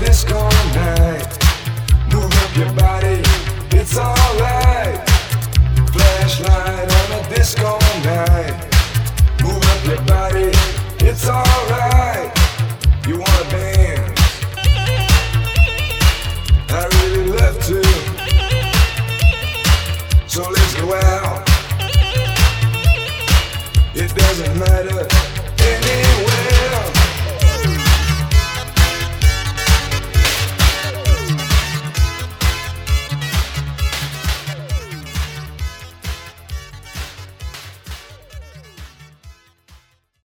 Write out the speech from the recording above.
disco night. Move up your body.